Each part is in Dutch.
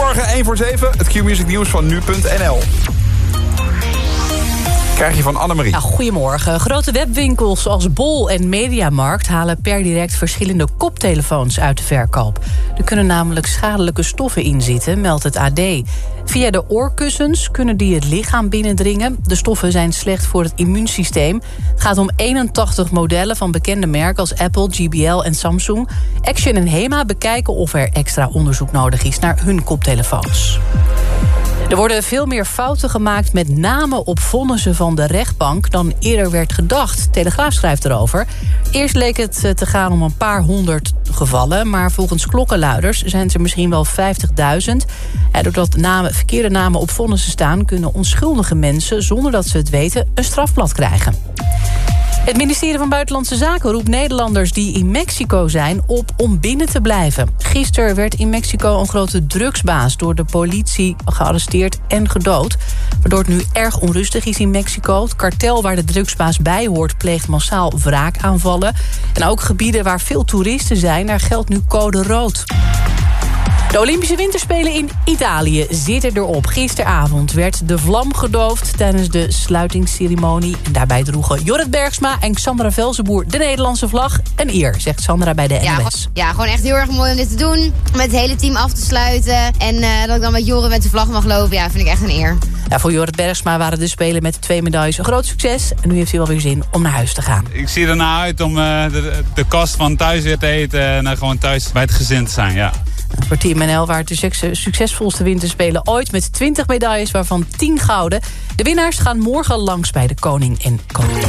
Goedemorgen, 1 voor 7. Het Q-music nieuws van nu.nl krijg je van Annemarie. Nou, goedemorgen. Grote webwinkels als Bol en Mediamarkt... halen per direct verschillende koptelefoons uit de verkoop. Er kunnen namelijk schadelijke stoffen in zitten, meldt het AD. Via de oorkussens kunnen die het lichaam binnendringen. De stoffen zijn slecht voor het immuunsysteem. Het gaat om 81 modellen van bekende merken als Apple, GBL en Samsung. Action en HEMA bekijken of er extra onderzoek nodig is naar hun koptelefoons. Er worden veel meer fouten gemaakt met namen op vonnissen van de rechtbank... dan eerder werd gedacht. Telegraaf schrijft erover. Eerst leek het eh, te gaan om een paar honderd gevallen... maar volgens klokkenluiders zijn het er misschien wel 50.000. doordat namen, verkeerde namen op vonnissen staan... kunnen onschuldige mensen, zonder dat ze het weten, een strafblad krijgen. Het ministerie van Buitenlandse Zaken roept Nederlanders die in Mexico zijn op om binnen te blijven. Gisteren werd in Mexico een grote drugsbaas door de politie gearresteerd en gedood. Waardoor het nu erg onrustig is in Mexico. Het kartel waar de drugsbaas bij hoort pleegt massaal wraakaanvallen. En ook gebieden waar veel toeristen zijn, daar geldt nu code rood. De Olympische Winterspelen in Italië zitten erop. Gisteravond werd de vlam gedoofd tijdens de sluitingsceremonie. En daarbij droegen Jorrit Bergsma en Sandra Velzenboer de Nederlandse vlag. Een eer, zegt Sandra bij de NOS. Ja, ja, gewoon echt heel erg mooi om dit te doen. Met het hele team af te sluiten. En uh, dat ik dan met Jorrit met de vlag mag lopen, ja, vind ik echt een eer. Ja, voor Jorrit Bergsma waren de Spelen met de twee medailles een groot succes. En nu heeft hij wel weer zin om naar huis te gaan. Ik zie ernaar uit om uh, de, de kost van thuis weer te eten... en gewoon thuis bij het gezin te zijn, ja. Voor Team NL waren de succesvolste winterspelen ooit... met 20 medailles, waarvan 10 gouden. De winnaars gaan morgen langs bij de koning en koningin.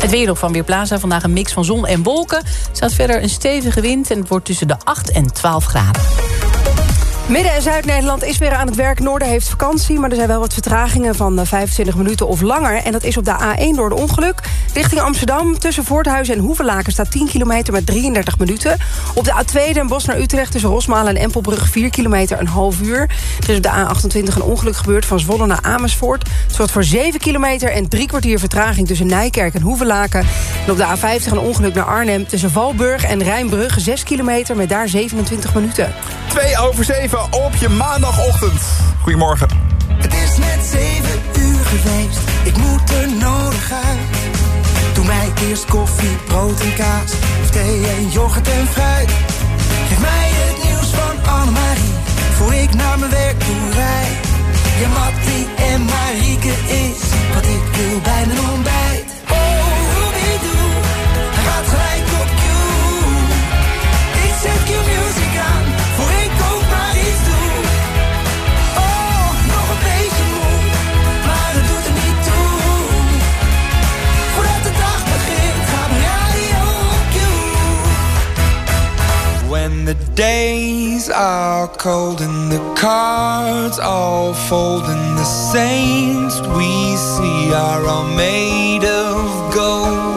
Het weer van Weerplaza. Vandaag een mix van zon en wolken. Er staat verder een stevige wind en het wordt tussen de 8 en 12 graden. Midden- en Zuid-Nederland is weer aan het werk. Noorden heeft vakantie, maar er zijn wel wat vertragingen van 25 eh, minuten of langer. En dat is op de A1 door de ongeluk. Richting Amsterdam, tussen Voorthuizen en Hoevelaken... staat 10 kilometer met 33 minuten. Op de A2 Den Bosch naar Utrecht tussen Rosmalen en Empelbrug... 4 kilometer een half uur. Er is op de A28 een ongeluk gebeurd van Zwolle naar Amersfoort. Het zorgt voor 7 kilometer en drie kwartier vertraging... tussen Nijkerk en Hoevelaken. En op de A50 een ongeluk naar Arnhem tussen Valburg en Rijnbrug... 6 kilometer met daar 27 minuten. 2 over 7 op je maandagochtend. Goedemorgen. Het is net 7 uur geweest, ik moet er nodig uit. Doe mij eerst koffie, brood en kaas, of thee en yoghurt en fruit. Geef mij het nieuws van Annemarie, voor ik naar mijn werk toe rijd. Ja, Mattie en Marieke is wat ik wil bij mijn ontbijt. When the days are cold and the cards all fold and the saints we see are all made of gold.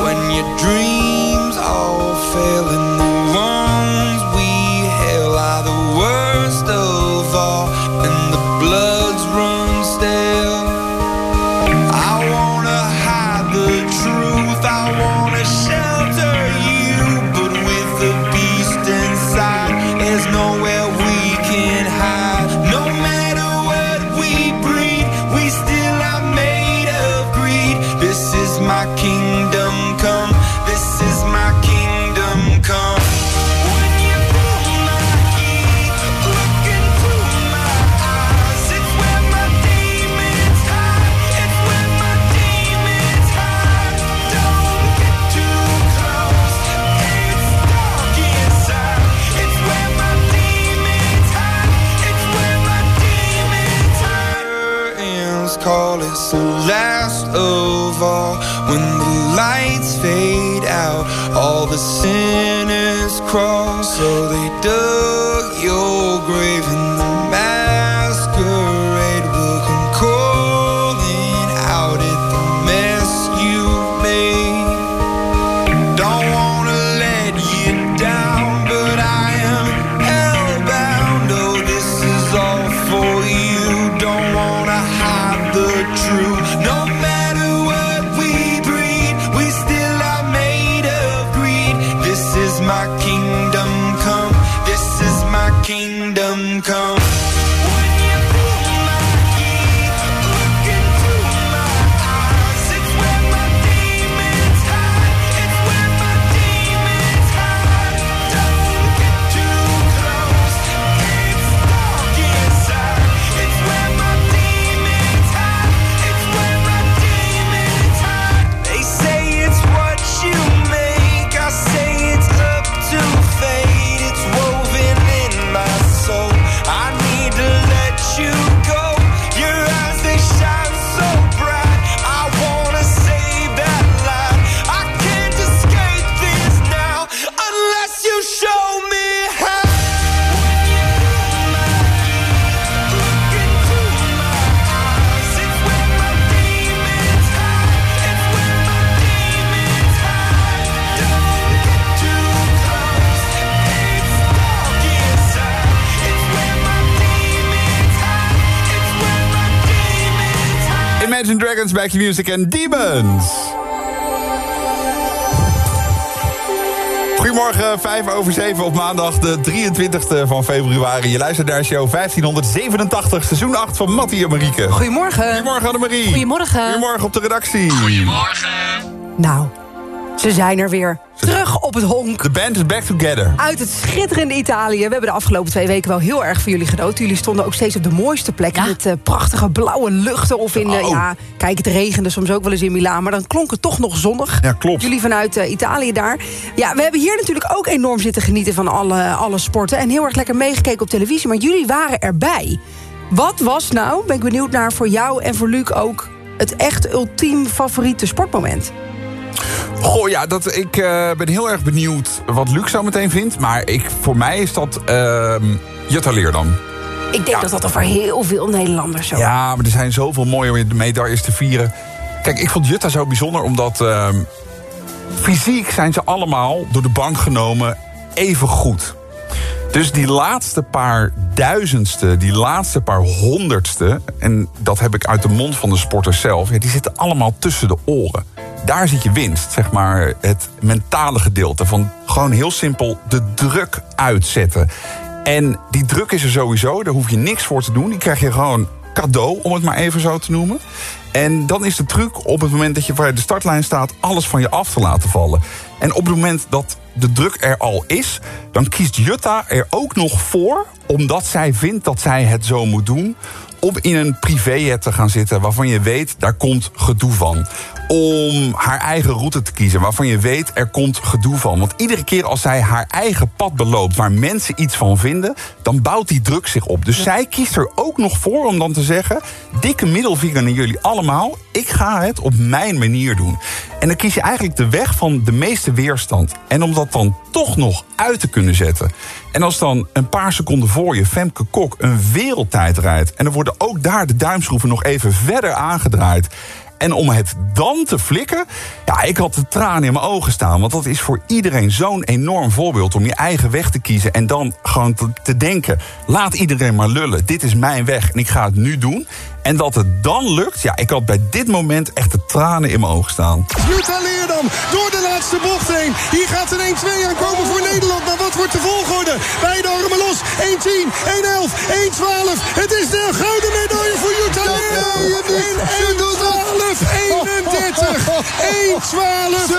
Back Music en Demons. Goedemorgen, 5 over 7 op maandag de 23e van februari. Je luistert naar show 1587, seizoen 8 van Mattie en Marieke. Goedemorgen. Goedemorgen Annemarie. Goedemorgen. Goedemorgen op de redactie. Nou, ze zijn er weer. Terug op het honk. De band is back together. Uit het schitterende Italië. We hebben de afgelopen twee weken wel heel erg voor jullie genoten. Jullie stonden ook steeds op de mooiste plekken. Ja. Met eh, prachtige blauwe luchten. Of in, Oh. ja, kijk, het regende soms ook wel eens in Milaan. Maar dan klonk het toch nog zonnig. Ja, klopt. Jullie vanuit eh, Italië daar. Ja, we hebben hier natuurlijk ook enorm zitten genieten van alle, alle sporten. En heel erg lekker meegekeken op televisie. Maar jullie waren erbij. Wat was nou, ben ik benieuwd naar voor jou en voor Luc ook... het echt ultiem favoriete sportmoment? Goh, ja, dat, ik eh, ben heel erg benieuwd wat Luc zo meteen vindt. Maar ik, voor mij is dat ehm Jutta Leerdam. Ik denk dat dat er voor heel veel Nederlanders zo Ja, maar er zijn zoveel mooie medailles te vieren. Kijk, ik vond Jutta zo bijzonder omdat... ehm, fysiek zijn ze allemaal door de bank genomen even goed. Dus die laatste paar duizendste, die laatste paar honderdste... en dat heb ik uit de mond van de sporters zelf... Ja, die zitten allemaal tussen de oren. Daar zit je winst, zeg maar, het mentale gedeelte... van gewoon heel simpel de druk uitzetten. En die druk is er sowieso, daar hoef je niks voor te doen. Die krijg je gewoon cadeau, om het maar even zo te noemen. En dan is de truc op het moment dat je bij de startlijn staat... alles van je af te laten vallen. En op het moment dat de druk er al is... dan kiest Jutta er ook nog voor... omdat zij vindt dat zij het zo moet doen... om in een privéjet te gaan zitten waarvan je weet... daar komt gedoe van. Om haar eigen route te kiezen waarvan je weet... er komt gedoe van. Want iedere keer als zij haar eigen pad beloopt... waar mensen iets van vinden... dan bouwt die druk zich op. Dus zij kiest er ook nog voor om dan te zeggen... dikke middelvinger naar jullie allemaal... ik ga het op mijn manier doen. En dan kies je eigenlijk de weg van de meeste weerstand. En om dat dan toch nog uit te kunnen zetten. En als dan een paar seconden voor je Femke Kok een wereldtijd rijdt... en er worden ook daar de duimschroeven nog even verder aangedraaid... En om het dan te flikken, ja, ik had de tranen in mijn ogen staan. Want dat is voor iedereen zo'n enorm voorbeeld om je eigen weg te kiezen. En dan gewoon te, te denken, laat iedereen maar lullen. Dit is mijn weg en ik ga het nu doen. En dat het dan lukt, ja, ik had bij dit moment echt de tranen in mijn ogen staan. Jutta Leerdam door de laatste bocht heen. Hier gaat een 1-2 aankomen voor Nederland. Maar wat wordt de volgorde? Beide armen los. 1-10, 1-11, 1-12. Het is de gouden medaille voor Jutta Leerdam. 1-12,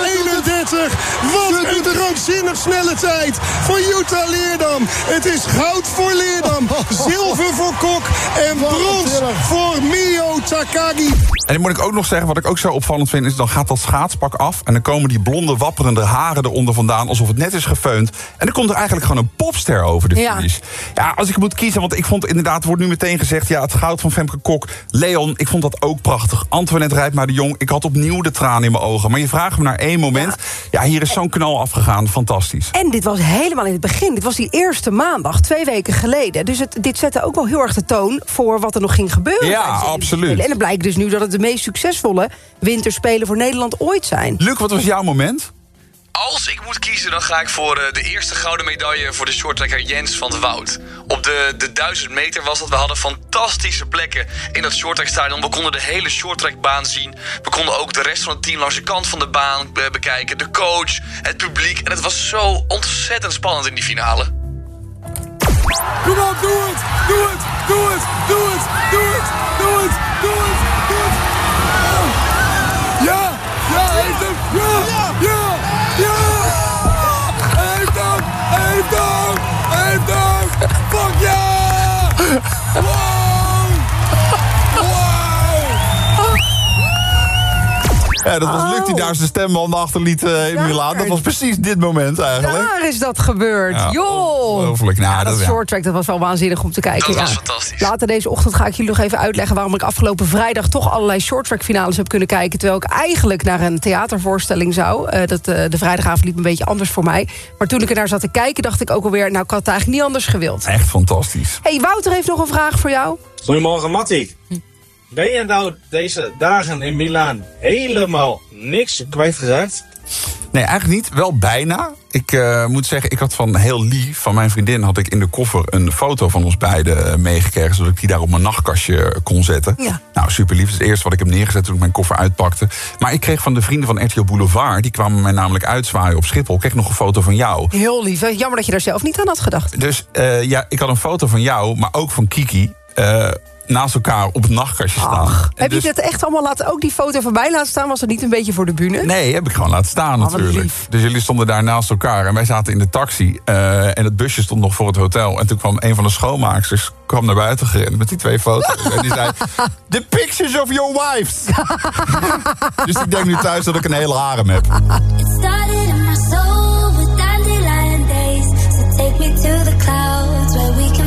31. Wat een krankzinnig snelle tijd van Jutta Leerdam. Het is goud voor Leerdam. Zilver voor Kok. En brons voor Mio Takagi. En dan moet ik ook nog zeggen, wat ik ook zo opvallend vind... is dan gaat dat schaatspak af en dan komen die blonde wapperende haren eronder vandaan... alsof het net is gefeund. En dan komt er eigenlijk gewoon een popster over de Ja. finish. Ja, als ik moet kiezen, want ik vond inderdaad... wordt nu meteen gezegd, ja, het goud van Femke Kok. Leon, ik vond dat ook prachtig. Antoinette Rijpma de Jong, ik had opnieuw de tranen in mijn ogen. Maar je vraagt me naar één moment. Ja, hier is zo'n knal afgegaan, fantastisch. En dit was helemaal in het begin. Dit was die eerste maandag, twee weken geleden. Dus het, dit zette ook wel heel erg de toon voor wat er nog ging gebeuren. Ja, de absoluut. En het blijkt dus nu dat het de meest succesvolle winterspelen voor Nederland ooit zijn. Luc, wat was jouw moment? Als ik moet kiezen, dan ga ik voor eh, de eerste gouden medaille voor de shorttrekker Jens van het Woud. Op de, de 1000 meter was dat. We hadden fantastische plekken in dat shorttrackstadion. We konden de hele shorttrackbaan zien. We konden ook de rest van het team langs de kant van de baan eh, bekijken. De coach, het publiek. En het was zo ontzettend spannend in die finale. Kom op, doe het! Doe het! Doe het! Doe het! Doe het! Doe het! Doe het! Doe het! Ja! Ja, heeft hem! Ja! Ja! Ja! Hij heeft hem! Hij heeft hem! Heeft hem! Fuck ja! Wow! Ja, dat was Luc die daar zijn stembanden achterliet eh, in. Milaan. Dat was precies dit moment eigenlijk. Daar is dat gebeurd. Ja, Joh! ongelooflijk. Nou, Ja, dat dat- ja. short track dat was wel waanzinnig om te kijken. Dat ja. was fantastisch. Later deze ochtend ga ik jullie nog even uitleggen... waarom ik afgelopen vrijdag toch allerlei short track finales heb kunnen kijken... terwijl ik eigenlijk naar een theatervoorstelling zou. Eh, dat, eh, de vrijdagavond liep een beetje anders voor mij. Maar toen ik er naar zat te kijken, dacht ik ook alweer... nou, ik had het eigenlijk niet anders gewild. Echt fantastisch. hey, Wouter heeft nog een vraag voor jou. Goedemorgen, Mattie. Ben je nou deze dagen in Milaan helemaal niks kwijtgeraakt? Nee, eigenlijk niet. Wel bijna. Ik eh, moet zeggen, ik had van heel lief, van mijn vriendin... had ik in de koffer een foto van ons beiden eh, meegekregen... zodat ik die daar op mijn nachtkastje kon zetten. Ja. Nou, super lief. Dat is het eerste wat ik heb neergezet toen ik mijn koffer uitpakte. Maar ik kreeg van de vrienden van RTL Boulevard... die kwamen mij namelijk uitzwaaien op Schiphol... kreeg nog een foto van jou. Heel lief. hè? Jammer dat je daar zelf niet aan had gedacht. Dus eh, ja, ik had een foto van jou, maar ook van Kiki... eh, naast elkaar op het nachtkastje staan. En Heb dus- je het echt allemaal laten, ook die foto voorbij laten staan? Was het niet een beetje voor de bühne? Nee, heb ik gewoon laten staan wat natuurlijk. Dus jullie stonden daar naast elkaar en wij zaten in de taxi. eh, en het busje stond nog voor het hotel. En toen kwam een van de schoonmaaksters kwam naar buiten gerend met die twee foto's. en die zei, the pictures of your wives. dus ik denk nu thuis dat ik een hele harem heb. It started in my soul with dandelion days. So take me to the clouds where we can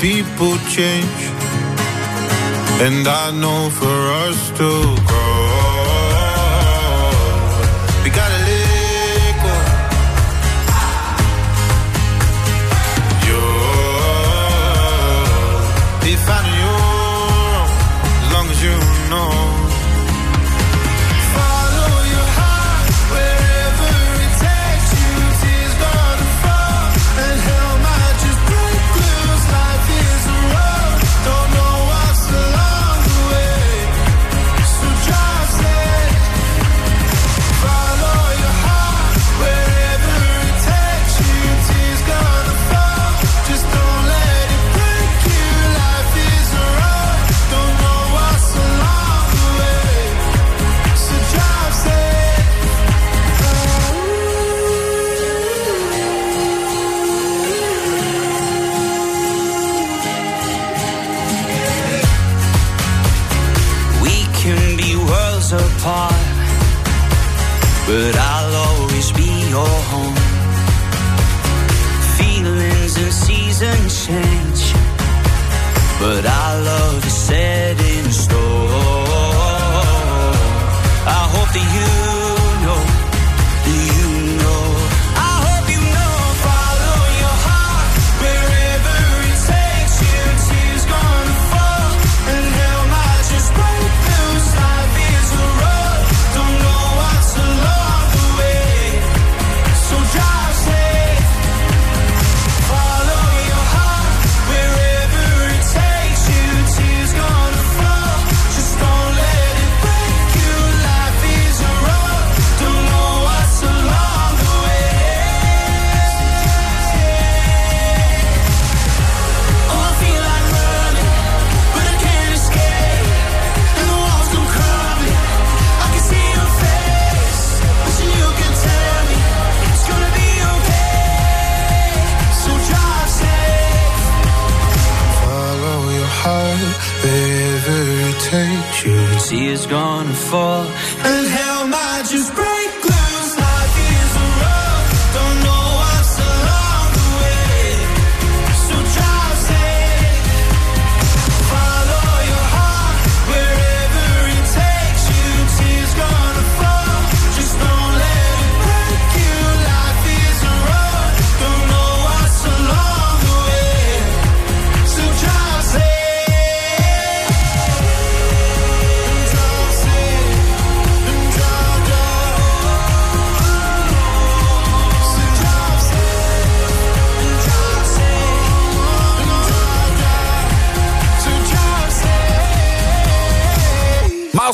people change. And I know for us to grow. We gotta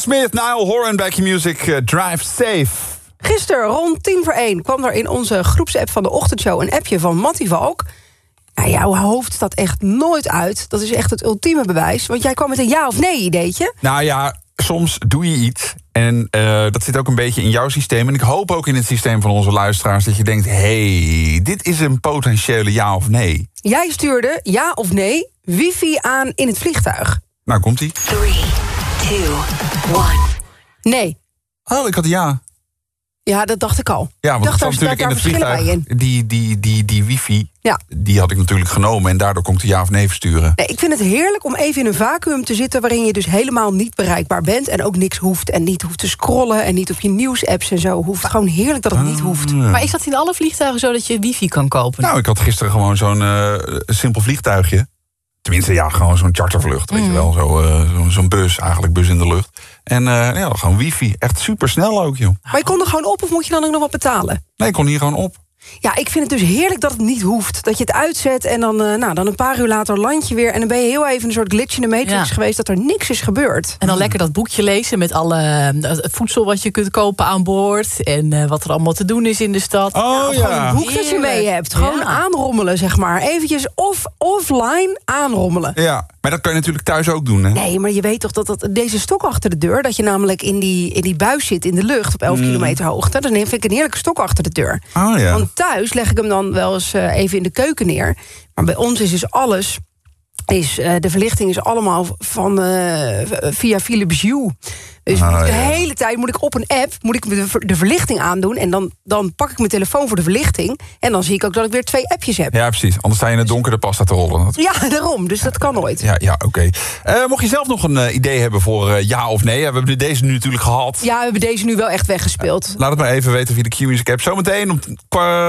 Smith, Nile Horan, Back Music, eh, Drive Safe. Gisteren rond tien voor één kwam er in onze groepsapp van de ochtendshow... een appje van Mattie Valk. Nou, jouw hoofd staat echt nooit uit. Dat is echt het ultieme bewijs. Want jij kwam met een ja of nee ideetje. Nou ja, soms doe je iets. En eh, dat zit ook een beetje in jouw systeem. En ik hoop ook in het systeem van onze luisteraars... dat je denkt, hey, dit is een potentiële ja of nee. Jij stuurde ja of nee wifi aan in het vliegtuig. Nou, komt-ie. 3, 2, 1. Nee. Oh, ik had ja. Ja, dat dacht ik al. Ja, want ik dacht, natuurlijk in het verschillen bij in. vliegtuig. Die, die, die, die wifi, Ja. die had ik natuurlijk genomen. En daardoor kon ik de ja of nee versturen. Nee, ik vind het heerlijk om even in een vacuüm te zitten... waarin je dus helemaal niet bereikbaar bent... en ook niks hoeft en niet hoeft te scrollen... en niet op je nieuwsapps en zo hoeft. Gewoon heerlijk dat het niet hoeft. Maar is dat in alle vliegtuigen zo dat je wifi kan kopen? Nou, ik had gisteren gewoon zo'n eh, simpel vliegtuigje. Tenminste, ja, gewoon zo'n chartervlucht, weet je wel. Zo, eh, zo- Zo'n bus, eigenlijk bus in de lucht. En eh, ja, gewoon wifi. Echt super snel ook, joh. Maar je kon er gewoon op of moet je dan ook nog wat betalen? Nee, ik kon hier gewoon op. Ja, ik vind het dus heerlijk dat het niet hoeft. Dat je het uitzet en dan, eh, nou, dan een paar uur later land je weer... en dan ben je heel even een soort glitch in de matrix Ja. geweest... dat er niks is gebeurd. En dan lekker dat boekje lezen met alle eh, voedsel wat je kunt kopen aan boord. En eh, wat er allemaal te doen is in de stad. Oh Gewoon een boek dat je mee hebt. Gewoon aanrommelen, zeg maar. Eventjes off, offline aanrommelen. Ja, maar dat kan je natuurlijk thuis ook doen, hè? Nee, maar je weet toch dat, dat deze stok achter de deur... dat je namelijk in die, in die buis zit in de lucht op 11 Mm. kilometer hoogte... dan vind ik een heerlijke stok achter de deur. Oh ja. Want thuis leg ik hem dan wel eens eh, even in de keuken neer. Maar bij ons is dus alles... Is, eh, de verlichting is allemaal van, eh, via Philips Hue. Dus Ah, de ja. hele tijd moet ik op een app moet ik de, ver- de verlichting aandoen. En dan, dan pak ik mijn telefoon voor de verlichting. En dan zie ik ook dat ik weer twee appjes heb. Ja, precies. Anders sta je in het donker de pasta te rollen. Dat- Ja, daarom. Dus dat kan nooit. Ja, ja oké. Eh, mocht je zelf nog een idee hebben voor ja of nee... Ja, we hebben deze nu natuurlijk gehad. Ja, we hebben deze nu wel echt weggespeeld. Laat het maar even weten via de Q-Music app. Zometeen, om,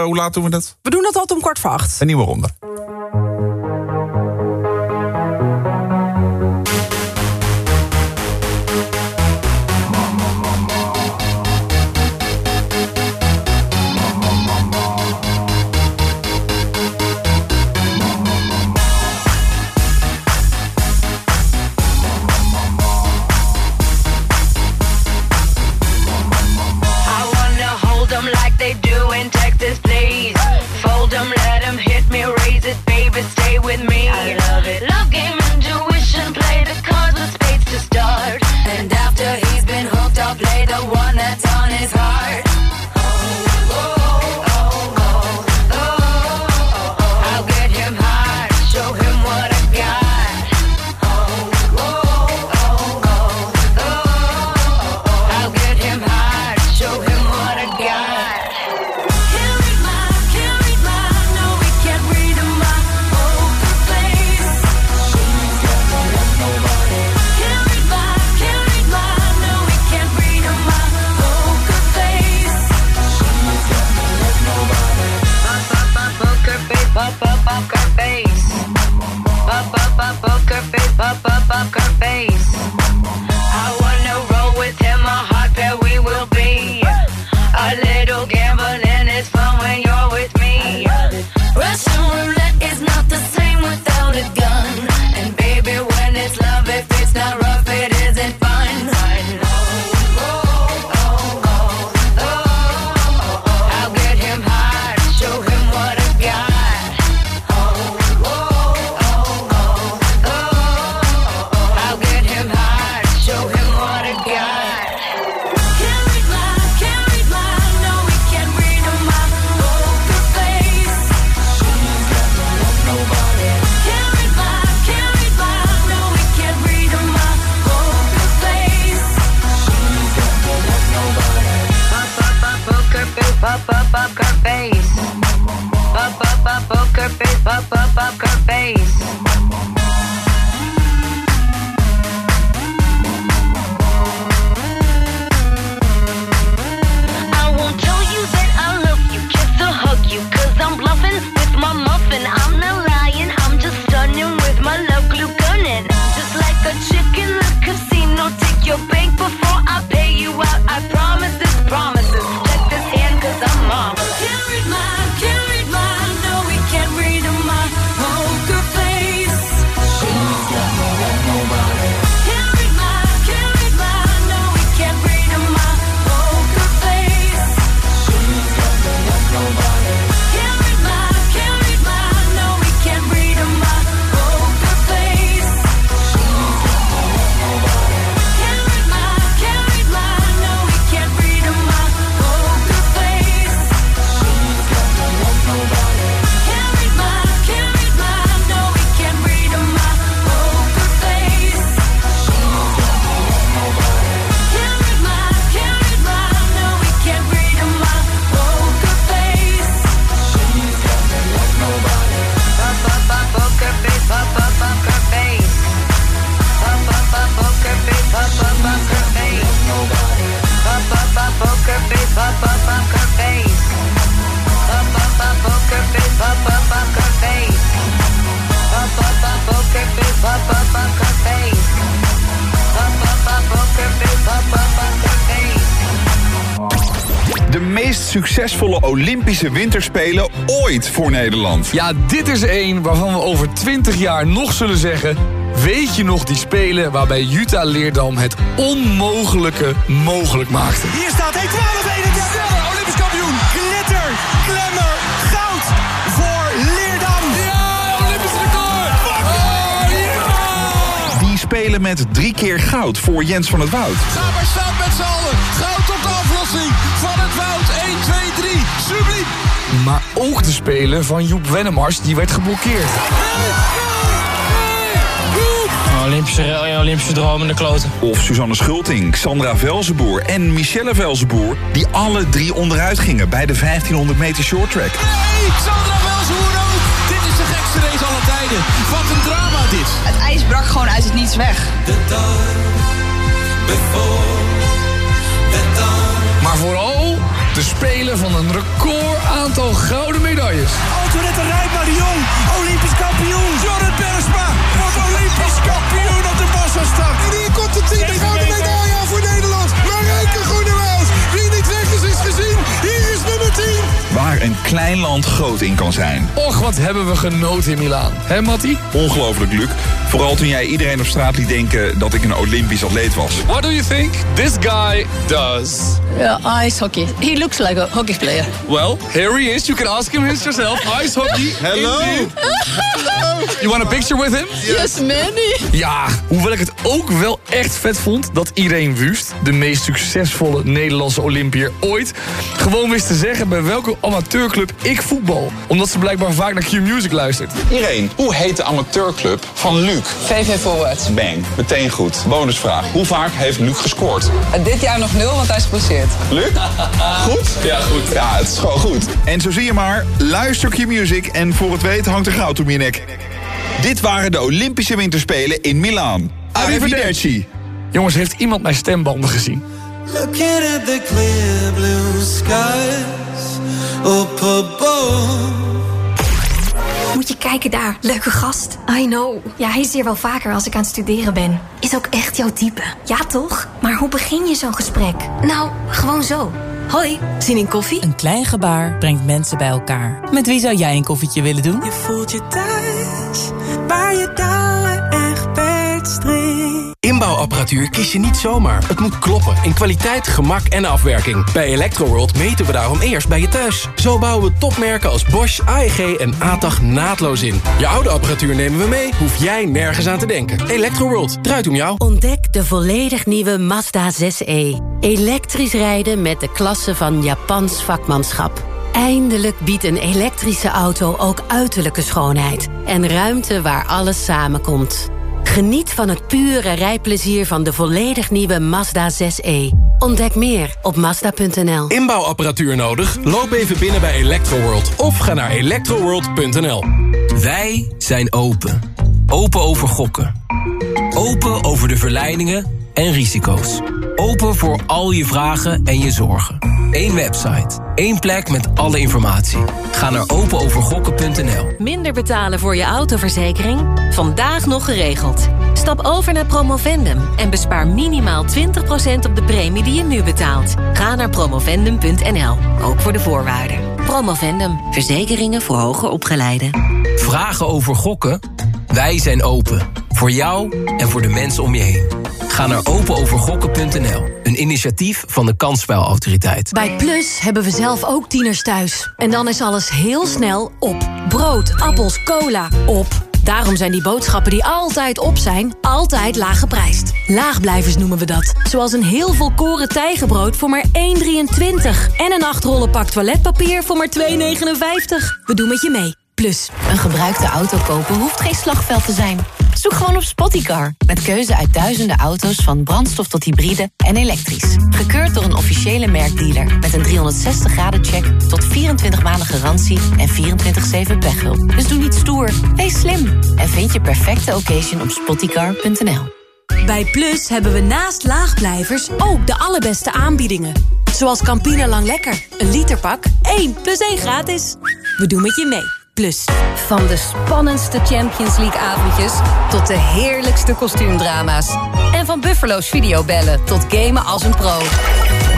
hoe laat doen we dat? We doen dat altijd om kwart voor acht. Een nieuwe ronde. Olympische winterspelen ooit voor Nederland. Ja, dit is één waarvan we over 20 jaar nog zullen zeggen... Weet je nog die spelen waarbij Jutta Leerdam het onmogelijke mogelijk maakte? Hier staat hij 12 31 Olympisch kampioen. Glitter, glamour, goud voor Leerdam. Ja, Olympisch record. Die spelen met drie keer goud voor Jens van het Woud. Ga maar staan ook de spelen van Joep Wennemars, die werd geblokkeerd. Olympische, Olympische droom in de kloten. Of Suzanne Schulting, Sandra Velzenboer en Michelle Velzenboer... die alle drie onderuit gingen bij de 1500 meter shorttrack. Hey, Sandra Welzoer ook. Dit is de gekste race aller tijden. Wat een drama dit. Het ijs brak gewoon uit het niets weg. Maar vooral de spelen van een record aantal gouden medailles. Antoinette de Jong, Olympisch kampioen. Jorrit Bergsma wordt Olympisch kampioen op de massastart. En hier komt de tiende gouden medaille aan voor Nederland. Marijke Groenewoud. Wie niet weg is, is gezien. Hier is nummer 10. Waar een klein land groot in kan zijn. Och, wat hebben we genoten in Milaan. Hé, Mattie? Ongelooflijk, Luc. Vooral toen jij iedereen op straat liet denken dat ik een Olympisch atleet was. What do you think this guy does? Ja, ice hockey. He looks like a hockey player. Well, here he is. You can ask him his yourself. Ice hockey. Hello. Indeed. You want a picture with him? Yes, many. Ja, hoewel ik het ook wel echt vet vond dat Irene Wust, de meest succesvolle Nederlandse Olympiër ooit, gewoon wist te zeggen bij welke amateurclub ik voetbal. Omdat ze blijkbaar vaak naar Q-Music luistert. Irene, hoe heet de amateurclub van Luc? VV Forward. Bang, meteen goed. Bonusvraag. Hoe vaak heeft Luc gescoord? Dit jaar nog nul, want hij is geblesseerd. Luc? Goed? Ja, goed. Ja, het is gewoon goed. En zo zie je maar, luister Q-Music en voor het weet hangt er goud om je nek. Dit waren de Olympische Winterspelen in Milaan. Arrivederci. Jongens, heeft iemand mijn stembanden gezien? Looking at the clear blue skies up above. Moet je kijken daar, leuke gast. I know. Ja, hij is hier wel vaker als ik aan het studeren ben. Is ook echt jouw type. Ja, toch? Maar hoe begin je zo'n gesprek? Nou, gewoon zo. Hoi, zin in koffie? Een klein gebaar brengt mensen bij elkaar. Met wie zou jij een koffietje willen doen? Je voelt je thuis, waar je bedstreekt. Inbouwapparatuur kies je niet zomaar. Het moet kloppen in kwaliteit, gemak en afwerking. Bij Electroworld meten we daarom eerst bij je thuis. Zo bouwen we topmerken als Bosch, AEG en ATAG naadloos in. Je oude apparatuur nemen we mee, hoef jij nergens aan te denken. Electroworld, draait om jou. Ontdek de volledig nieuwe Mazda 6e. Elektrisch rijden met de klasse van Japans vakmanschap. Eindelijk biedt een elektrische auto ook uiterlijke schoonheid. En ruimte waar alles samenkomt. Geniet van het pure rijplezier van de volledig nieuwe Mazda 6e. Ontdek meer op Mazda.nl. Inbouwapparatuur nodig? Loop even binnen bij Electroworld of ga naar electroworld.nl. Wij zijn open. Open over gokken. Open over de verleidingen en risico's. Open voor al je vragen en je zorgen. Eén website. één plek met alle informatie. Ga naar openovergokken.nl. Minder betalen voor je autoverzekering? Vandaag nog geregeld. Stap over naar Promovendum en bespaar minimaal 20% op de premie die je nu betaalt. Ga naar promovendum.nl, ook voor de voorwaarden. Promovendum, verzekeringen voor hoger opgeleiden. Vragen over gokken? Wij zijn open. Voor jou en voor de mensen om je heen. Ga naar openovergokken.nl. Een initiatief van de Kansspelautoriteit. Bij Plus hebben we zelf ook tieners thuis. En dan is alles heel snel op. Brood, appels, cola, op. Daarom zijn die boodschappen die altijd op zijn, altijd laag geprijsd. Laagblijvers noemen we dat. Zoals een heel volkoren tijgenbrood voor maar 1,23. En een 8 rollen pak toiletpapier voor maar 2,59. We doen met je mee. Plus. Een gebruikte auto kopen hoeft geen slagveld te zijn. Zoek gewoon op Spottycar. Met keuze uit duizenden auto's van brandstof tot hybride en elektrisch. Gekeurd door een officiële merkdealer. Met een 360 graden check tot 24 maanden garantie en 24-7 pechhulp. Dus doe niet stoer, wees slim. En vind je perfecte occasion op spottycar.nl. Bij Plus hebben we naast laagblijvers ook de allerbeste aanbiedingen. Zoals Campina Lang Lekker. Een literpak, 1 plus 1 gratis. We doen met je mee. Plus. Van de spannendste Champions League avondjes tot de heerlijkste kostuumdrama's. En van Buffalo's videobellen tot gamen als een pro.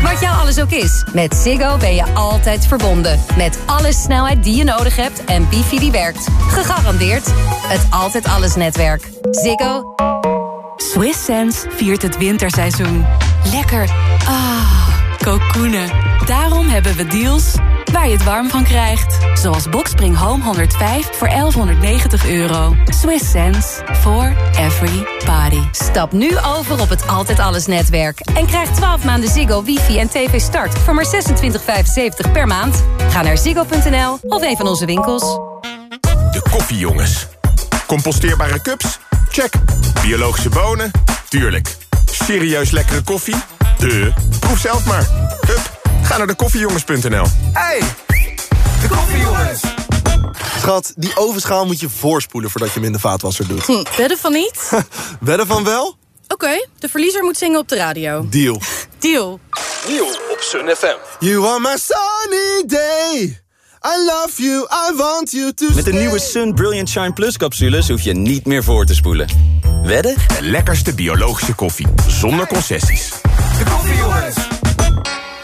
Wat jou alles ook is, met Ziggo ben je altijd verbonden. Met alle snelheid die je nodig hebt en wifi die werkt. Gegarandeerd het Altijd Alles netwerk. Ziggo. Swiss Sense viert het winterseizoen. Lekker. Ah, kokoenen. Daarom hebben we deals waar je het warm van krijgt. Zoals Boxspring Home 105 voor 1190 euro. Swiss sense for every body. Stap nu over op het Altijd Alles netwerk. En krijg 12 maanden Ziggo, wifi en tv start voor maar 26,75 per maand. Ga naar ziggo.nl of een van onze winkels. De koffiejongens. Composteerbare cups? Check. Biologische bonen? Tuurlijk. Serieus lekkere koffie? De. Proef zelf maar. Ga naar de koffiejongens.nl. Hey, de koffiejongens. Schat, die ovenschaal moet je voorspoelen voordat je hem in de vaatwasser doet. Hm, wedden van niet? Wedden van wel? Oké, de verliezer moet zingen op de radio. Deal. Deal. Deal op Sun FM. You are my sunny day. I love you, I want you to Met de nieuwe Sun Brilliant Shine Plus capsules hoef je niet meer voor te spoelen. Wedden? De lekkerste biologische koffie, zonder concessies. De koffiejongens.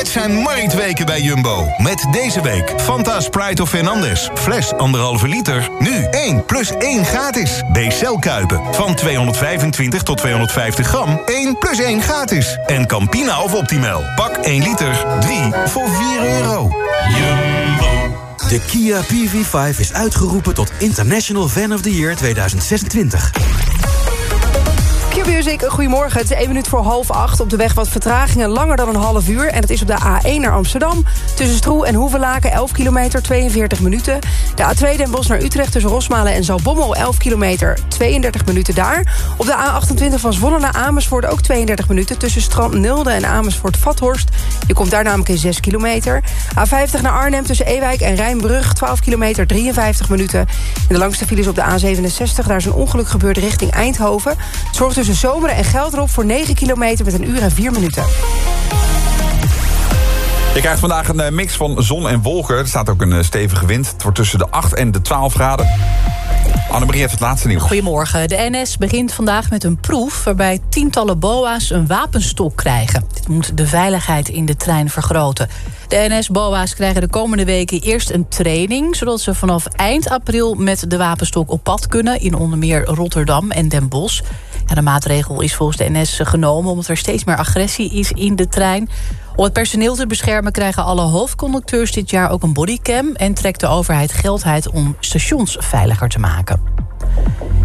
Het zijn marktweken bij Jumbo. Met deze week Fanta Sprite of Fernandes. Fles 1,5 liter. Nu 1 plus 1 gratis. B-cel Kuipen. Van 225 tot 250 gram. 1 plus 1 gratis. En Campina of Optimal. Pak 1 liter. 3 voor 4 euro. Jumbo. De Kia PV5 is uitgeroepen tot International Fan of the Year 2026. Goedemorgen. Het is 1 minuut voor half acht. Op de weg wat vertragingen langer dan een half uur. En het is op de A1 naar Amsterdam. Tussen Stroe en Hoevelaken 11 kilometer, 42 minuten. De A2 Den Bosch naar Utrecht tussen Rosmalen en Zalbommel 11 kilometer, 32 minuten daar. Op de A28 van Zwolle naar Amersfoort ook 32 minuten... tussen Strand Nulde en Amersfoort-Vathorst. Je komt daar namelijk in 6 kilometer. A50 naar Arnhem tussen Ewijk en Rijnbrug 12 kilometer, 53 minuten. En de langste files op de A67, daar is een ongeluk gebeurd richting Eindhoven. Het zorgt tussen Zomeren en Geldrop voor 9 kilometer met een uur en 4 minuten. Je krijgt vandaag een eh, mix van zon en wolken. Er staat ook een eh, stevige wind. Het wordt tussen de 8 en de 12 graden. Annemarie heeft het laatste nieuws. Goedemorgen. De NS begint vandaag met een proef... waarbij tientallen BOA's een wapenstok krijgen. Dit moet de veiligheid in de trein vergroten. De NS-BOA's krijgen de komende weken eerst een training... zodat ze vanaf eind april met de wapenstok op pad kunnen... in onder meer Rotterdam en Den Bosch. De maatregel is volgens de NS genomen... omdat er steeds meer agressie is in de trein... Om het personeel te beschermen krijgen alle hoofdconducteurs dit jaar ook een bodycam... en trekt de overheid geld uit om stations veiliger te maken.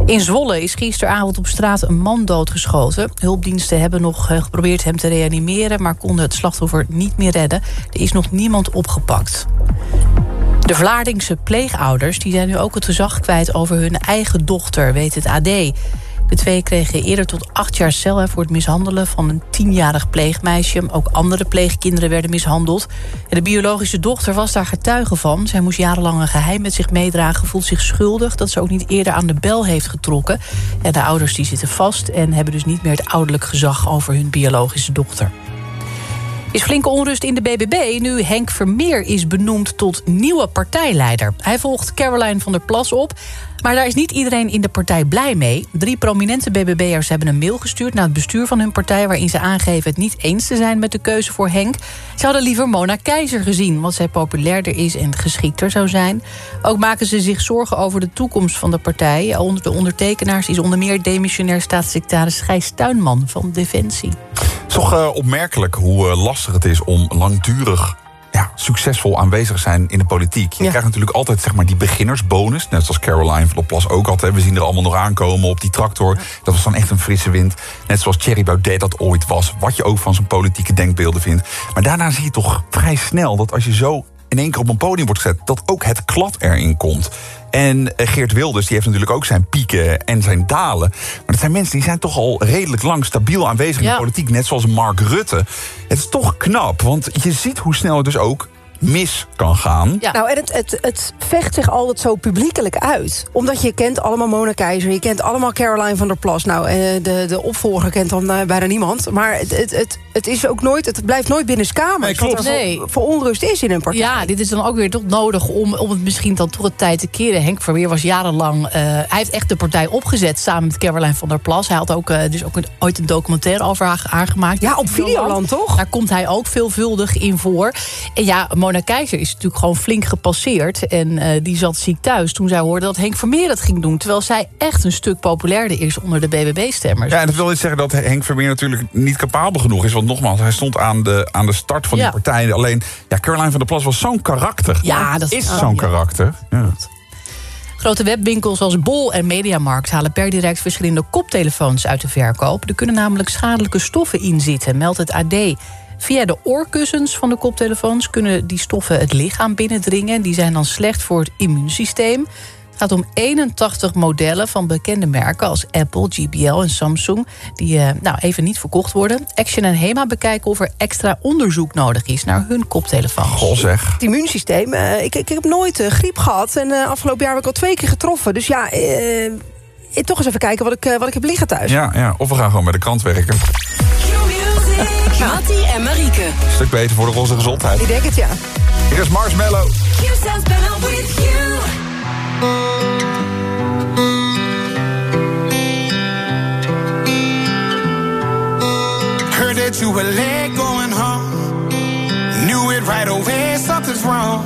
In Zwolle is gisteravond op straat een man doodgeschoten. Hulpdiensten hebben nog eh, geprobeerd hem te reanimeren... maar konden het slachtoffer niet meer redden. Er is nog niemand opgepakt. De Vlaardingse pleegouders die zijn nu ook het gezag kwijt over hun eigen dochter, weet het AD. De twee kregen eerder tot acht jaar cel voor het mishandelen van een tienjarig pleegmeisje. Ook andere pleegkinderen werden mishandeld. De biologische dochter was daar getuige van. Zij moest jarenlang een geheim met zich meedragen, voelt zich schuldig... dat ze ook niet eerder aan de bel heeft getrokken. En de ouders die zitten vast en hebben dus niet meer het ouderlijk gezag... over hun biologische dochter is flinke onrust in de BBB nu Henk Vermeer is benoemd tot nieuwe partijleider. Hij volgt Caroline van der Plas op. Maar daar is niet iedereen in de partij blij mee. Drie prominente BBB'ers hebben een mail gestuurd naar het bestuur van hun partij... waarin ze aangeven het niet eens te zijn met de keuze voor Henk. Ze hadden liever Mona Keizer gezien, want zij populairder is en geschikter zou zijn. Ook maken ze zich zorgen over de toekomst van de partij. Onder de ondertekenaars is onder meer demissionair staatssecretaris Gijs Tuinman van Defensie. Het is toch uh, opmerkelijk hoe uh, lastig het is om langdurig ja, succesvol aanwezig zijn in de politiek. Je ja. krijgt natuurlijk altijd zeg maar, die beginnersbonus. Net zoals Caroline van der Plas ook had. Hè. We zien er allemaal nog aankomen op die tractor. Dat was dan echt een frisse wind. Net zoals Thierry Baudet dat ooit was. Wat je ook van zijn politieke denkbeelden vindt. Maar daarna zie je toch vrij snel dat als je zo in één keer op een podium wordt gezet... dat ook het klad erin komt. En eh, Geert Wilders die heeft natuurlijk ook zijn pieken en zijn dalen. Maar dat zijn mensen die zijn toch al redelijk lang stabiel aanwezig in Ja. de politiek. Net zoals Mark Rutte. Het is toch knap, want je ziet hoe snel het dus ook mis kan gaan. Nou, en het, het, het vecht zich altijd zo publiekelijk uit. Omdat je kent allemaal Mona Keizer, je kent allemaal Caroline van der Plas. Nou, eh, de, de opvolger kent dan eh, bijna niemand. Maar het, het, het, het is ook nooit, het blijft nooit binnenkamers. Nee, klopt. Wat er Nee. voor, voor onrust is in een partij. Ja, dit is dan ook weer toch nodig om, om het misschien dan toch een tijd te keren. Henk Verweer was jarenlang... eh, hij heeft echt de partij opgezet samen met Caroline van der Plas. Hij had ook, eh, dus ook een, ooit een documentaire over haar aangemaakt. Ja, op Videoland, toch? Daar komt hij ook veelvuldig in voor. En ja, Mona Keizer is natuurlijk gewoon flink gepasseerd. En eh, die zat ziek thuis toen zij hoorde dat Henk Vermeer het ging doen. Terwijl zij echt een stuk populairder is onder de BBB-stemmers. Ja, en dat wil niet zeggen dat Henk Vermeer natuurlijk niet capabel genoeg is. Want nogmaals, hij stond aan de, aan de start van die partij. Alleen, ja, Caroline van der Plas was zo'n karakter. Ja, dat is oh, zo'n karakter. Ja. Grote webwinkels als Bol en Mediamarkt halen per direct verschillende koptelefoons uit de verkoop. Er kunnen namelijk schadelijke stoffen in zitten, meldt het AD. Via de oorkussens van de koptelefoons kunnen die stoffen het lichaam binnendringen. Die zijn dan slecht voor het immuunsysteem. Het gaat om 81 modellen van bekende merken als Apple, GBL en Samsung... die eh, nou, even niet verkocht worden. Action en Hema bekijken of er extra onderzoek nodig is naar hun koptelefoons. Goh zeg. Het immuunsysteem. eh, ik, ik, heb nooit eh, griep gehad. En eh, afgelopen jaar heb ik al twee keer getroffen. Dus ja, toch eens even kijken wat ik, wat ik heb liggen thuis. Ja, ja, of we gaan gewoon bij de krant werken. Mattie en Marieke. Een stuk beter voor de roze gezondheid. Ik denk het, ja. Hier is Marshmallow. Heard that you were late going home. Knew it right away, something's wrong.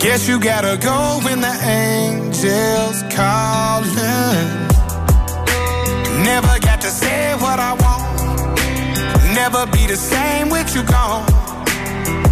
Guess you gotta go when the angels calling. Never got to say what I want. Never be the same with you gone.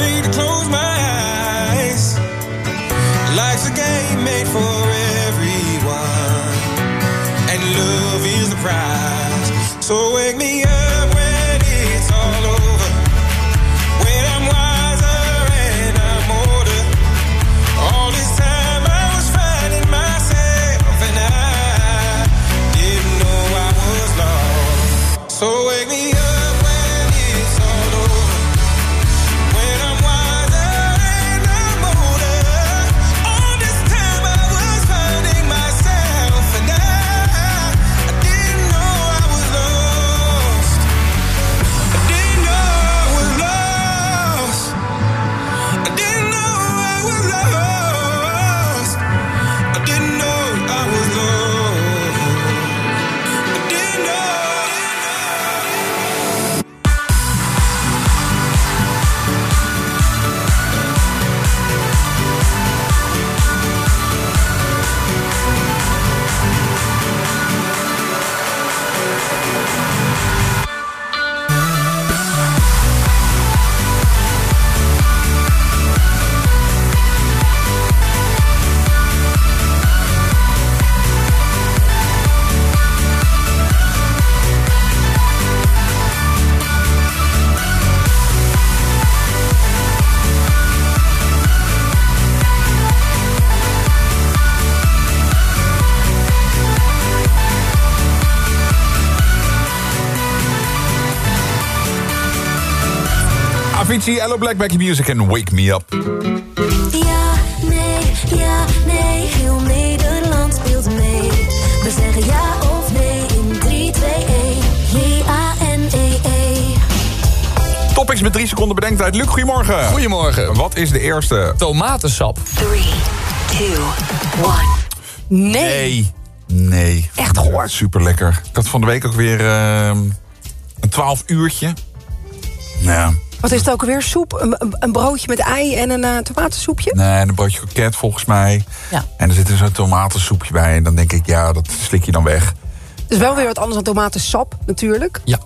afraid to close my eyes. Life's a game made for everyone. And love is the prize. So Avicii, Hello Blackback Music en Wake Me Up. Ja, nee, ja, nee, heel Nederland speelt mee. We zeggen ja of nee in 3, 2, 1. J-A-N-E-E. Topics met drie seconden bedenktijd. Luc, goedemorgen. Goedemorgen. Wat is de eerste? Tomatensap. 3, 2, 1. Nee. Nee. Nee. Echt goor. Super lekker. Ik had van de week ook weer ehm, een 12 uurtje. Ja. Wat is het ook alweer? Soep? Een, een- een broodje met ei en een eh, tomatensoepje? Nee, en een broodje kroket volgens mij. Ja. En er zit er zo'n tomatensoepje bij. En dan denk ik, ja, dat slik je dan weg. Dus wel weer wat anders dan tomatensap, natuurlijk. Ja.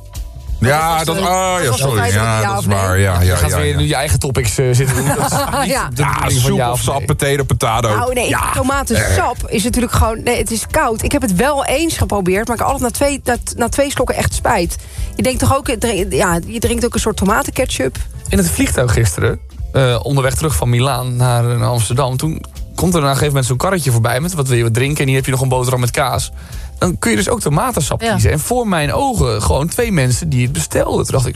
Ja, dat, eh, oh, dat ja, sorry. Ja, dat is waar. Ja, je ja, gaat ja, weer nu je eigen topics eh, zitten doen. Dat is Ja. de Ja, soep ja of sap, nee. potato, potato. Nou nee, ja. tomatensap is natuurlijk gewoon... Nee, het is koud. Ik heb het wel eens geprobeerd, maar ik heb altijd na twee, na, na twee slokken echt spijt. Je denkt toch ook... eh, Ja, je drinkt ook een soort tomatenketchup. In het vliegtuig gisteren, eh, onderweg terug van Milaan naar, eh, naar Amsterdam... toen komt er na een gegeven moment zo'n karretje voorbij... met wat wil je wat drinken en hier heb je nog een boterham met kaas. Dan kun je dus ook tomatensap Ja. kiezen. En voor mijn ogen gewoon twee mensen die het bestelden. Toen dacht ik,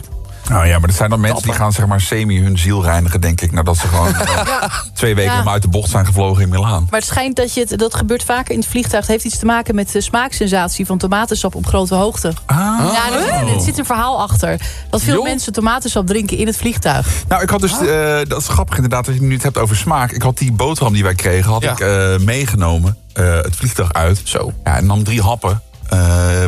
Nou ja, maar dat zijn dan mensen die gaan zeg maar semi hun ziel reinigen, denk ik. Nadat ze gewoon eh, twee weken Ja. uit de bocht zijn gevlogen in Milaan. Maar het schijnt dat je het, dat gebeurt vaker in het vliegtuig. Het heeft iets te maken met de smaaksensatie van tomatensap op grote hoogte. Ah. Ja, er, er zit een verhaal achter. Dat veel mensen tomatensap drinken in het vliegtuig. Nou, ik had dus, eh, dat is grappig inderdaad dat je nu het hebt over smaak. Ik had die boterham die wij kregen, had Ja. ik eh, meegenomen, het vliegtuig uit. Zo. Ja, en nam drie happen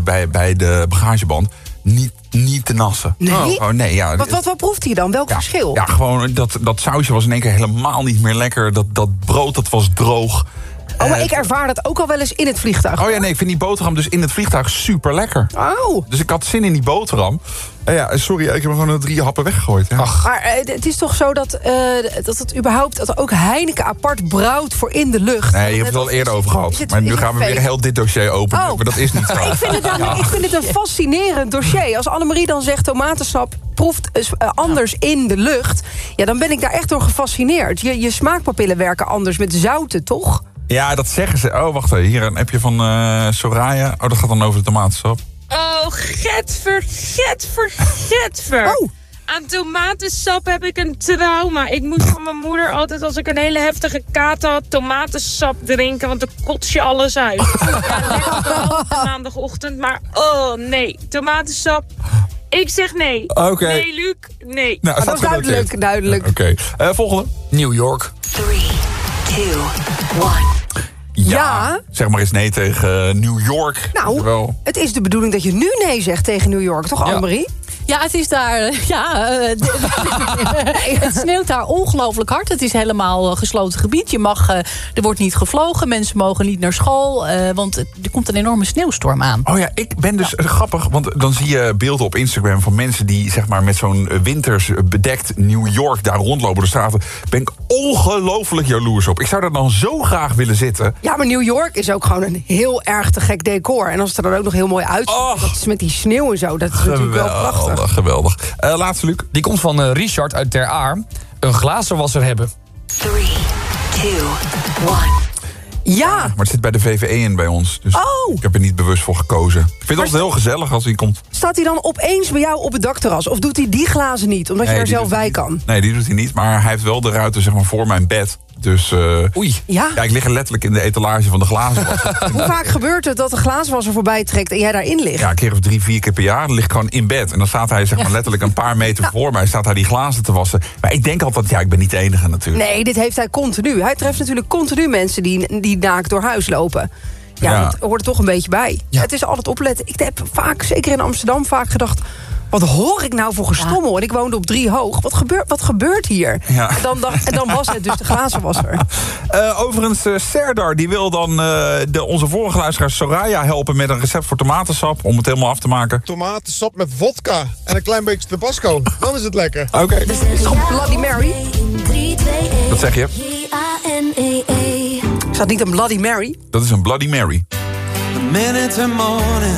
bij, bij de bagageband. Niet, niet te nassen. Nee? Oh, nee, ja. Wat, wat, wat proeft hij dan? Welk verschil? Ja, gewoon dat, dat sausje was in één keer helemaal niet meer lekker. Dat, dat brood, dat was droog. Oh, maar ik ervaar dat ook al wel eens in het vliegtuig. Oh ja, nee, ik vind die boterham dus in het vliegtuig super lekker. Oh. Dus ik had zin in die boterham. Ja, sorry, ik heb er gewoon drie happen weggegooid. Ja. Maar eh, het is toch zo dat, eh, dat het überhaupt... dat ook Heineken apart brouwt voor in de lucht. Nee, je hebt het al eerder over gehad. het- Maar nu gaan we weer heel dit dossier openen. Oh. Maar dat is niet zo. Ik vind, het namelijk- ik vind het een fascinerend dossier. Als Annemarie dan zegt tomatensap proeft eh, anders in de lucht... ja, dan ben ik daar echt door gefascineerd. Je, je smaakpapillen werken anders met zouten, toch? Ja, dat zeggen ze. Oh, wacht even. Hier een appje van eh, Soraya. Oh, dat gaat dan over de tomatensap. Oh, getver, getver, getver. Oh. Aan tomatensap heb ik een trauma. Ik moest van mijn moeder altijd, als ik een hele heftige kater had, tomatensap drinken. Want dan kots je alles uit. Ja, maandagochtend, maar oh nee, tomatensap. Ik zeg nee. Oké. Nee, Luc, nee. Nou, Ah, dat is duidelijk, duidelijk. Oké. Eh, volgende. New York. 3, 2, 1. Ja. Zeg maar eens nee tegen New York. Nou, het is de bedoeling dat je nu nee zegt tegen New York, toch Annemarie? Ja, het is daar. Ja, eh, het sneeuwt daar ongelooflijk hard. Het is helemaal eh, gesloten gebied. Je mag, eh, er wordt niet gevlogen. Mensen mogen niet naar school. eh, want er komt een enorme sneeuwstorm aan. Oh ja, ik ben dus grappig, want dan zie je beelden op Instagram van mensen die zeg maar met zo'n winters bedekt New York daar rondlopen de straten. Ben ik ongelooflijk jaloers op. Ik zou daar dan zo graag willen zitten. Ja, maar New York is ook gewoon een heel erg te gek decor. En als het er dan ook nog heel mooi uitziet, dat is met die sneeuw en zo, dat is natuurlijk wel prachtig. Geweldig, geweldig. Eh, laatste, Luc. Die komt van eh, Richard uit Ter Aar. Een glazenwasser hebben. 3, 2, 1. Ja. Maar het zit bij de VVE in bij ons. Dus Oh. ik heb er niet bewust voor gekozen. Ik vind het altijd heel gezellig als hij komt. Staat hij dan opeens bij jou op het dakterras? Of doet hij die glazen niet, omdat je er zelf bij kan? Nee, die doet hij niet. Maar hij heeft wel de ruiten zeg maar, voor mijn bed. Dus eh, Oei. Ja? ja, ik lig er letterlijk in de etalage van de glazen. Hoe vaak gebeurt het dat de glazenwasser voorbij trekt en jij daarin ligt? Ja, een keer of drie, vier keer per jaar. Dan lig ik gewoon in bed. En dan staat hij zeg maar, letterlijk een paar meter voor mij. Staat hij die glazen te wassen. Maar ik denk altijd, ja, ik ben niet de enige natuurlijk. Nee, dit heeft hij continu. Hij treft natuurlijk continu mensen die, die naakt door huis lopen. Ja, Ja. dat hoort er toch een beetje bij. Het is altijd opletten. Ik heb vaak, zeker in Amsterdam, vaak gedacht... wat hoor ik nou voor gestommel? En ik woonde op drie hoog. Wat gebeurt, wat gebeurt hier? Ja. En, dan, dacht- en dan was het dus de glazenwasser. Eh, overigens, eh, Serdar die wil dan eh, de, onze vorige luisteraar Soraya helpen... met een recept voor tomatensap, om het helemaal af te maken. Tomatensap met vodka en een klein beetje tabasco. Dan is het lekker. Oké. Is toch Bloody Mary? Wat zeg je? Is dat niet een Bloody Mary? Dat is een Bloody Mary. A minute morning,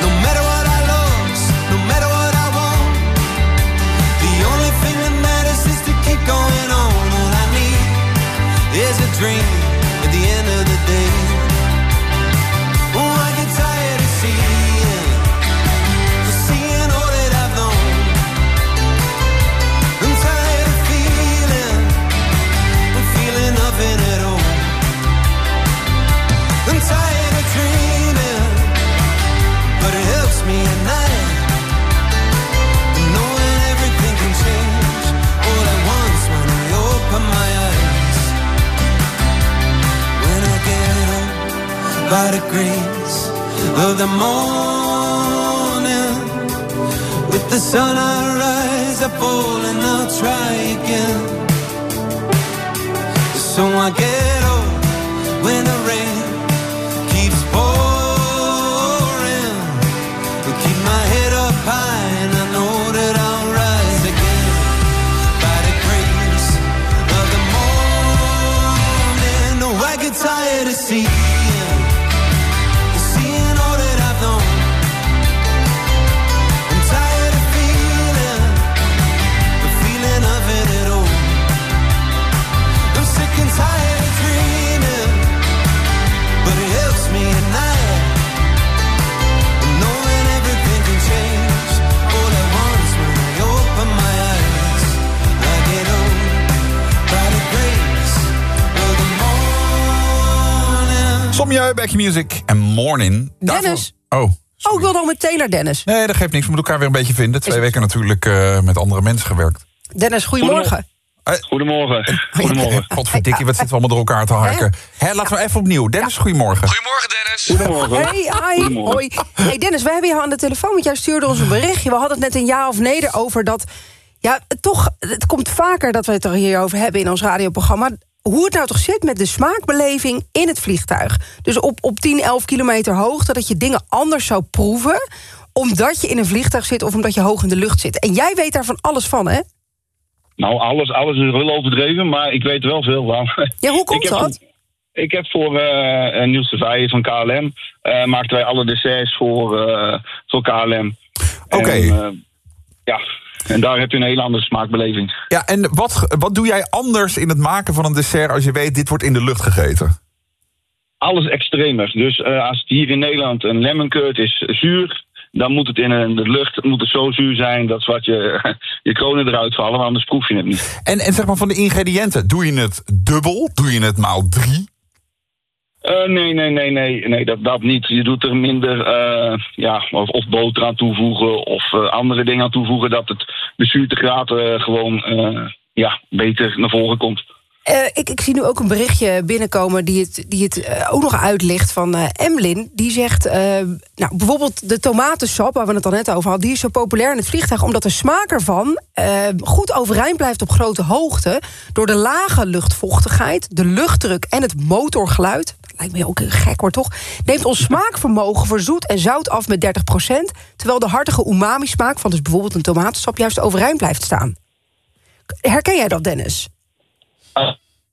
No matter Music en Morning. Dennis. Daarvoor- Oh. Oh, ik wil nog meteen naar Dennis. Nee, dat geeft niks. We moeten elkaar weer een beetje vinden. Twee weken natuurlijk eh, met andere mensen gewerkt. Dennis, goedemorgen. Goedemorgen. Goedemorgen. Godverdikkie, wat zitten we allemaal door elkaar te harken. Hè, laten we even opnieuw. Dennis, goedemorgen. Goedemorgen, Dennis. Hey, hi, hoi. Hey Dennis, we hebben jou aan de telefoon, want jij stuurde ons een berichtje. We hadden het net een ja of nee erover dat... Ja, toch, het komt vaker dat we het er hierover hebben in ons radioprogramma. Hoe het nou toch zit met de smaakbeleving in het vliegtuig. Dus op, op 10, 11 kilometer hoogte dat je dingen anders zou proeven... omdat je in een vliegtuig zit of omdat je hoog in de lucht zit. En jij weet daar van alles van, hè? Nou, alles, alles is wel overdreven, maar ik weet er wel veel van. Ja, hoe komt ik heb dat? voor- ik heb voor eh Niels de van KLM... eh maakten wij alle desserts voor, eh, voor KLM. Oké. Ja, en daar heb je een hele andere smaakbeleving. Ja, en wat, wat doe jij anders in het maken van een dessert... als je weet, dit wordt in de lucht gegeten? Alles extremer. Dus eh, als het hier in Nederland een lemon curd is zuur... dan moet het in de lucht moet het zo zuur zijn... dat wat je, je kronen eruit vallen, anders proef je het niet. En, en zeg maar van de ingrediënten, doe je het dubbel? Doe je het maal drie? Eh, nee, nee, nee, nee, nee dat, dat niet. Je doet er minder, eh, ja, of, boter aan toevoegen of eh, andere dingen aan toevoegen, dat het de zuurtegraad eh, gewoon eh, ja, beter naar voren komt. Eh, ik, ik zie nu ook een berichtje binnenkomen die het, die het eh, ook nog uitlicht van eh, Emlin. Die zegt, eh, nou, bijvoorbeeld de tomatensap, waar we het al net over hadden... die is zo populair in het vliegtuig omdat de smaak ervan eh, goed overeind blijft op grote hoogte... door de lage luchtvochtigheid, de luchtdruk en het motorgeluid... lijkt me ook gek hoor, toch? Neemt ons smaakvermogen voor zoet en zout af met 30% terwijl de hartige umami-smaak van dus bijvoorbeeld een tomatensap... juist overeind blijft staan. Herken jij dat, Dennis?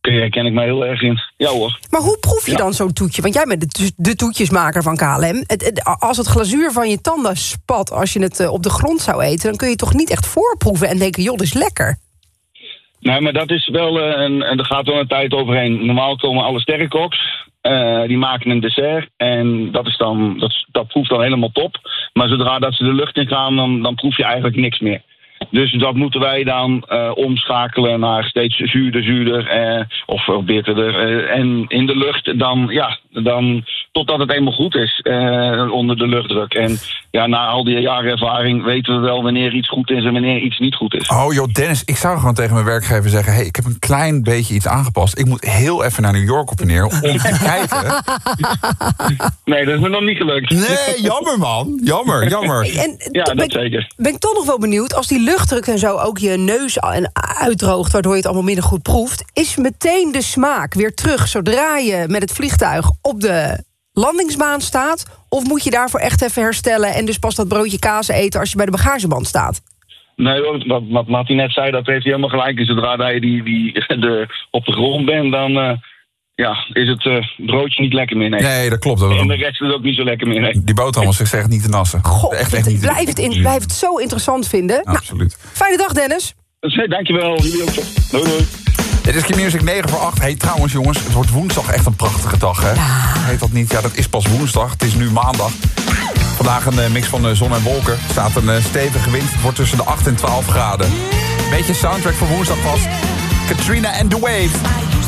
Daar herken ik mij heel erg in. Ja hoor. Maar hoe proef je dan zo'n toetje? Want jij bent de, de toetjesmaker van KLM. Het, het- als het glazuur van je tanden spat als je het eh, op de grond zou eten... dan kun je toch niet echt voorproeven en denken, joh, dit is lekker. Nee, maar dat is wel eh, een, en er gaat wel een tijd overheen. Normaal komen alle sterrenkoks, eh, die maken een dessert. En dat, is dan, dat, dat proeft dan helemaal top. Maar zodra dat ze de lucht in gaan, dan, dan proef je eigenlijk niks meer. Dus dat moeten wij dan eh, omschakelen naar steeds zuurder, zuurder eh, of bitterder. eh, en in de lucht dan, ja, dan totdat het eenmaal goed is eh, onder de luchtdruk. En ja, na al die jaren ervaring weten we wel wanneer iets goed is en wanneer iets niet goed is. Oh joh, Dennis, ik zou gewoon tegen mijn werkgever zeggen... hey, ik heb een klein beetje iets aangepast. Ik moet heel even naar New York op en neer om te kijken. Nee, dat is me nog niet gelukt. Nee, jammer man. Jammer, jammer. En ja, ben, dat zeker. ben ik toch nog wel benieuwd... als die luchtdruk en zo ook je neus uitdroogt... waardoor je het allemaal minder goed proeft... is meteen de smaak weer terug zodra je met het vliegtuig op de landingsbaan staat? Of moet je daarvoor echt even herstellen... en dus pas dat broodje kaas eten als je bij de bagageband staat? Nee, wat, wat Martin net zei, dat heeft hij helemaal gelijk. Zodra je die, die, op de grond bent, dan eh, ja, is het eh, broodje niet lekker meer. Nee, Nee, dat klopt. En de rest is ook niet zo lekker meer. Nee. Die boterham was echt niet te nassen. God, echt, echt niet te blijf het, in, blijf het zo interessant vinden. Nou, Absoluut. fijne dag, Dennis. Dus, dankjewel, jullie ook. Doei, doei. Dit is Q-Music 9 voor 8. Hey, trouwens jongens, het wordt woensdag echt een prachtige dag, hè? Heet dat niet? Ja, dat is pas woensdag. Het is nu maandag. Vandaag een eh, mix van eh, zon en wolken. Er staat een eh, stevige wind. Het wordt tussen de 8 en 12 graden. Beetje soundtrack voor woensdag vast. Katrina and the Wave.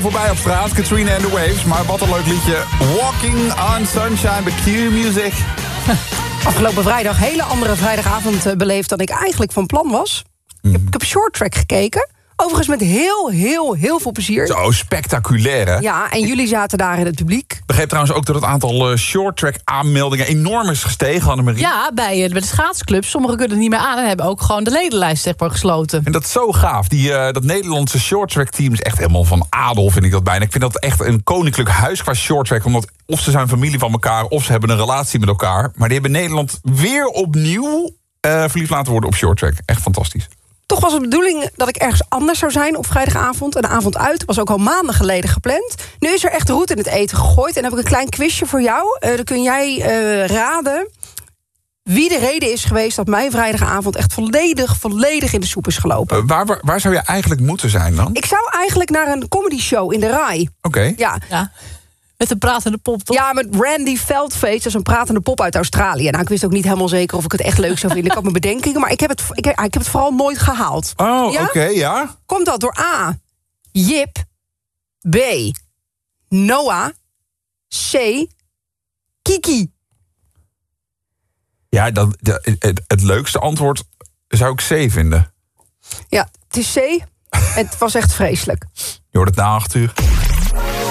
Voorbij op straat, Katrina and the Waves. Maar wat een leuk liedje. Walking on Sunshine bij Q Music. Afgelopen vrijdag hele andere vrijdagavond eh, beleefd... dan ik eigenlijk van plan was. Ik heb, ik heb short track gekeken. Overigens met heel, heel, heel veel plezier. Zo spectaculair, hè? Ja, en jullie zaten daar in het publiek. Ik begreep trouwens ook dat het aantal eh, short track aanmeldingen enorm is gestegen, Annemarie. Ja, bij, eh, bij de schaatsclubs. Sommigen kunnen het niet meer aan en hebben ook gewoon de ledenlijst zeg maar, gesloten. En dat is zo gaaf. Die, eh, dat Nederlandse shorttrack team is echt helemaal van adel, vind ik dat bijna. Ik vind dat echt een koninklijk huis qua shorttrack. Omdat of ze zijn familie van elkaar, of ze hebben een relatie met elkaar. Maar die hebben Nederland weer opnieuw eh, verliefd laten worden op shorttrack. Echt fantastisch. Toch was het de bedoeling dat ik ergens anders zou zijn op vrijdagavond. Een avond uit, was ook al maanden geleden gepland. Nu is er echt roet in het eten gegooid. En dan heb ik een klein quizje voor jou. Eh, dan kun jij eh, raden wie de reden is geweest... dat mijn vrijdagavond echt volledig, volledig in de soep is gelopen. Eh, waar, waar, waar zou je eigenlijk moeten zijn dan? Ik zou eigenlijk naar een comedy show in de RAI. Oké. Ja. ja. Met een pratende pop, toch? Ja, met Randy Feldface, dat is een pratende pop uit Australië. Nou, ik wist ook niet helemaal zeker of ik het echt leuk zou vinden. Ik had mijn bedenkingen, maar ik heb het, ik, ik heb het vooral nooit gehaald. Oh, Ja? oké, ja. Komt dat door A. Jip. B. Noah. C. Kiki. Ja, dat, dat- het, het leukste antwoord zou ik C vinden. Ja, het is C. Het was echt vreselijk. Je hoort het na acht uur.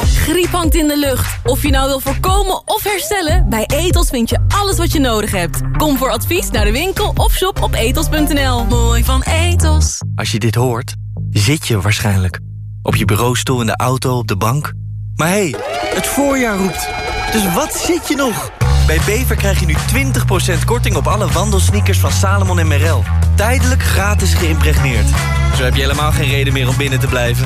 Griep hangt in de lucht. Of je nou wil voorkomen of herstellen, bij Etos vind je alles wat je nodig hebt. Kom voor advies naar de winkel of shop op etos.nl. Mooi van Etos. Als je dit hoort, zit je waarschijnlijk. Op je bureaustoel, in de auto, op de bank. Maar hé, hey, het voorjaar roept. Dus wat zit je nog? Bij Bever krijg je nu 20% korting op alle wandelsneakers van Salomon en Merrell. Tijdelijk gratis geïmpregneerd. Zo heb je helemaal geen reden meer om binnen te blijven.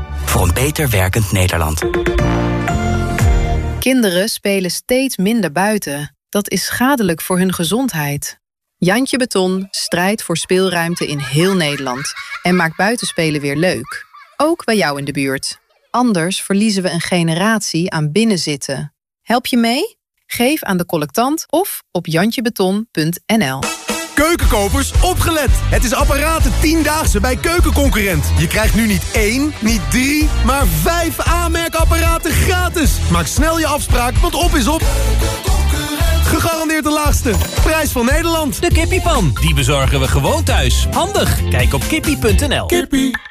voor een beter werkend Nederland. Kinderen spelen steeds minder buiten. Dat is schadelijk voor hun gezondheid. Jantje Beton strijdt voor speelruimte in heel Nederland en maakt buitenspelen weer leuk. Ook bij jou in de buurt. Anders verliezen we een generatie aan binnenzitten. Help je mee? Geef aan de collectant of op jantjebeton.nl. Keukenkopers, opgelet! Het is apparaten 10-daagse bij Keukenconcurrent. Je krijgt nu niet één, niet drie, maar vijf aanmerkapparaten gratis. Maak snel je afspraak, want op is op. Gegarandeerd de laagste. Prijs van Nederland. De kippiepan, die bezorgen we gewoon thuis. Handig, kijk op kippie.nl. Kippie.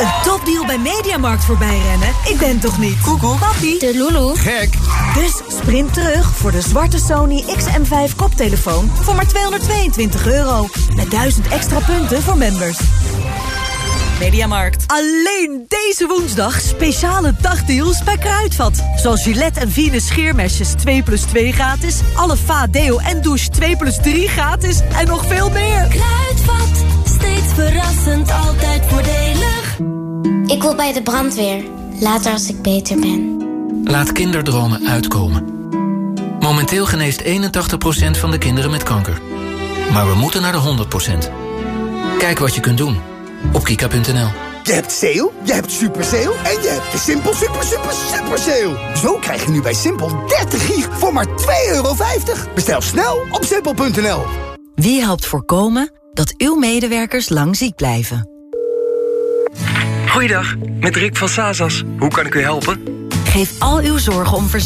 Een topdeal bij Mediamarkt voorbij rennen? Ik ben toch niet? Google. Papi. De Lulu. Gek. Dus sprint terug voor de zwarte Sony XM5 koptelefoon voor maar 222 euro. Met 1000 extra punten voor members. Mediamarkt. Alleen deze woensdag speciale dagdeals bij Kruidvat. Zoals Gillette en Venus scheermesjes 2 plus 2 gratis. Alle Va Deo en douche 2 plus 3 gratis. En nog veel meer. Kruidvat, steeds verrassend, altijd voordelig. Ik wil bij de brandweer, later als ik beter ben. Laat kinderdromen uitkomen. Momenteel geneest 81% van de kinderen met kanker. Maar we moeten naar de 100%. Kijk wat je kunt doen op kika.nl. Je hebt sale, je hebt super sale en je hebt de Simpel super super super sale. Zo krijg je nu bij Simpel 30 gig voor maar 2,50 euro. Bestel snel op simpel.nl. Wie helpt voorkomen dat uw medewerkers lang ziek blijven? Goeiedag, met Rick van Sazas. Hoe kan ik u helpen? Geef al uw zorgen om verzekering